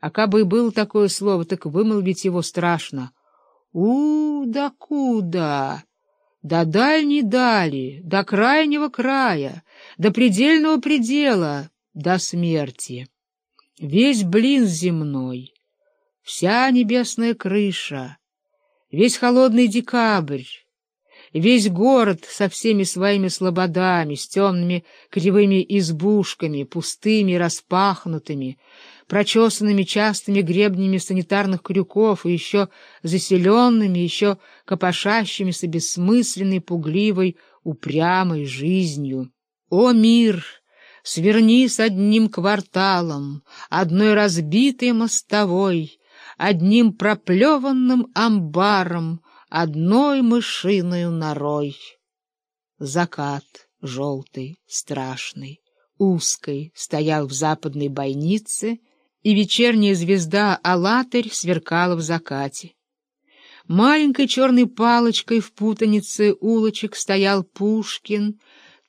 А кабы и было такое слово, так вымолвить его страшно. У, да куда? До дальней дали, до крайнего края, до предельного предела, до смерти. Весь блин земной, вся небесная крыша, весь холодный декабрь, весь город со всеми своими слободами, с темными кривыми избушками, пустыми распахнутыми, прочесанными частыми гребнями санитарных крюков и еще заселенными, еще копошащимися бессмысленной, пугливой, упрямой жизнью. О, мир! Сверни с одним кварталом, одной разбитой мостовой, одним проплеванным амбаром, одной мышиной норой. Закат желтый, страшный, узкой стоял в западной бойнице, и вечерняя звезда Алатырь сверкала в закате. Маленькой черной палочкой в путанице улочек стоял Пушкин,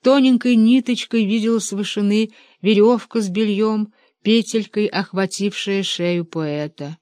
тоненькой ниточкой видел с вышины веревка с бельем, петелькой охватившая шею поэта.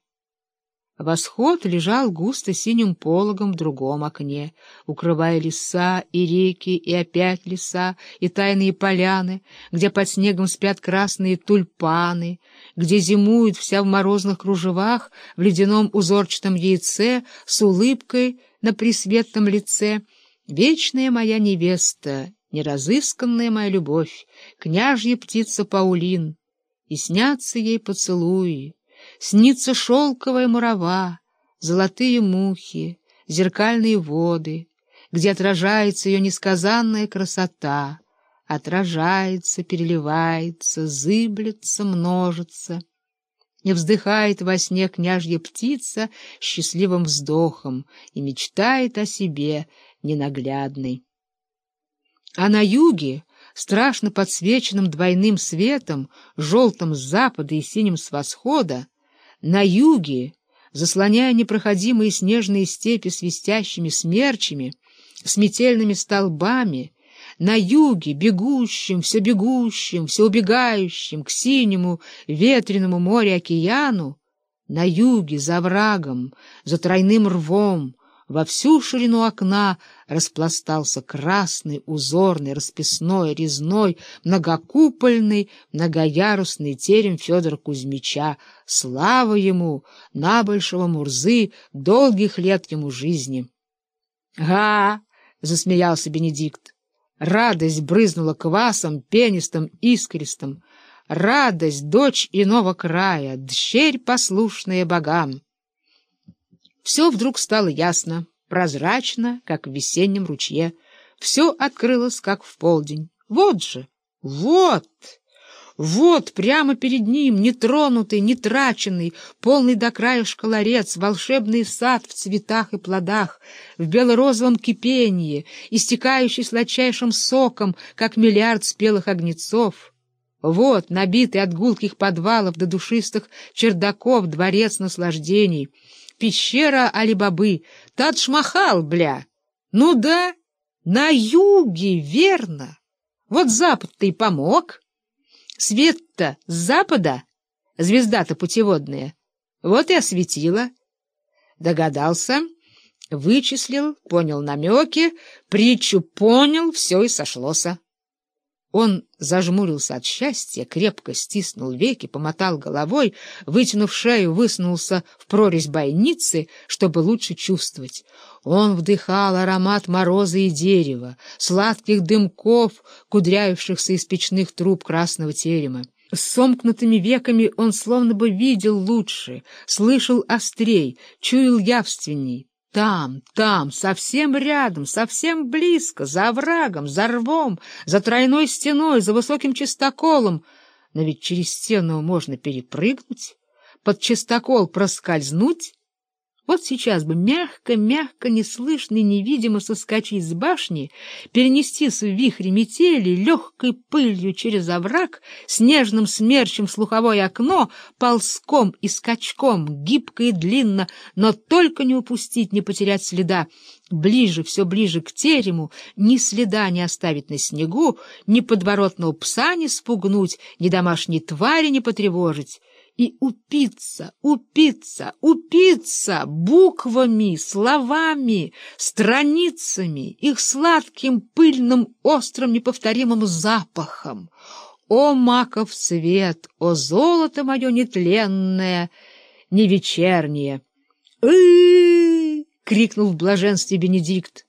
Восход лежал густо синим пологом в другом окне, укрывая леса и реки, и опять леса, и тайные поляны, где под снегом спят красные тульпаны, где зимует вся в морозных кружевах, в ледяном узорчатом яйце, с улыбкой на присветном лице. Вечная моя невеста, неразысканная моя любовь, княжья птица Паулин, и снятся ей поцелуи. Снится шелковая мурава, золотые мухи, зеркальные воды, где отражается ее несказанная красота, отражается, переливается, зыблется, множится. И вздыхает во сне княжья птица счастливым вздохом и мечтает о себе ненаглядной. А на юге, страшно подсвеченным двойным светом, желтым с запада и синим с восхода, на юге, заслоняя непроходимые снежные степи свистящими смерчами, с метельными столбами, на юге, бегущим, все бегущим, все убегающим к синему ветреному морю-океану, на юге, за врагом, за тройным рвом, во всю ширину окна распластался красный, узорный, расписной, резной, многокупольный, многоярусный терем Федора Кузьмича. Слава ему, набольшего Мурзы, долгих лет ему жизни! — Га! — засмеялся Бенедикт. Радость брызнула квасом, пенистым, искристым. Радость — дочь иного края, дщерь, послушная богам. Все вдруг стало ясно, прозрачно, как в весеннем ручье. Все открылось, как в полдень. Вот же! Вот! Вот, прямо перед ним, нетронутый, нетраченный, полный до края шкалорец, волшебный сад в цветах и плодах, в бело-розовом кипении, истекающий сладчайшим соком, как миллиард спелых огнецов. Вот, набитый от гулких подвалов до душистых чердаков дворец наслаждений — пещера Али-Бабы, Тадж-Махал, бля. Ну да, на юге, верно. Вот запад-то и помог. Свет-то с запада, звезда-то путеводная, вот и осветила. Догадался, вычислил, понял намеки, притчу понял, все и сошлося. Он зажмурился от счастья, крепко стиснул веки, помотал головой, вытянув шею, высунулся в прорезь бойницы, чтобы лучше чувствовать. Он вдыхал аромат мороза и дерева, сладких дымков, кудряющихся из печных труб красного терема. С сомкнутыми веками он словно бы видел лучше, слышал острей, чуял явственней. Там, там, совсем рядом, совсем близко, за оврагом, за рвом, за тройной стеной, за высоким чистоколом. Но ведь через стену можно перепрыгнуть, под чистокол проскользнуть, вот сейчас бы мягко-мягко, неслышно и невидимо соскочить с башни, перенестись в вихре метели, легкой пылью через овраг, снежным смерчем в слуховое окно, ползком и скачком, гибко и длинно, но только не упустить, не потерять следа. Ближе, все ближе к терему, ни следа не оставить на снегу, ни подворотного пса не спугнуть, ни домашней твари не потревожить. И упиться, упиться, упиться буквами, словами, страницами, их сладким, пыльным, острым, неповторимым запахом. О, маков цвет, о, золото мое нетленное, не вечернее! — крикнул в блаженстве Бенедикт.